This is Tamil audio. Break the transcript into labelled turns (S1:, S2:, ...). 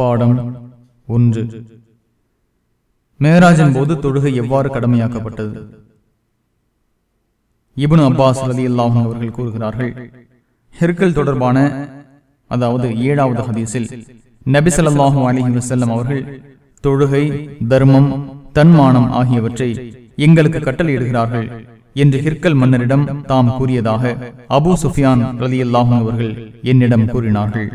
S1: பாடம் ஒன்று. மேராஜின் போது தொழுகை எவ்வாறு கடமையாக்கப்பட்டது? இபுன் அப்பாஸ் அலி அல்லாஹும் அவர்கள் கூறுகிறார்கள் ஹெர்கல் தொடர்பான அதாவது ஏழாவது ஹதீஸில் நபிசல்லாஹும் ஸல்லல்லாஹு வசல்லம் அவர்கள் தொழுகை தர்மம் தன்மானம் ஆகியவற்றை எங்களுக்கு கட்டளையிடுகிறார்கள் என்று ஹிர்கல் மன்னரிடம் தாம் கூறியதாக அபு சுஃபியான் ரலியல்லாஹு அவர்கள் என்னிடம் கூறினார்கள்.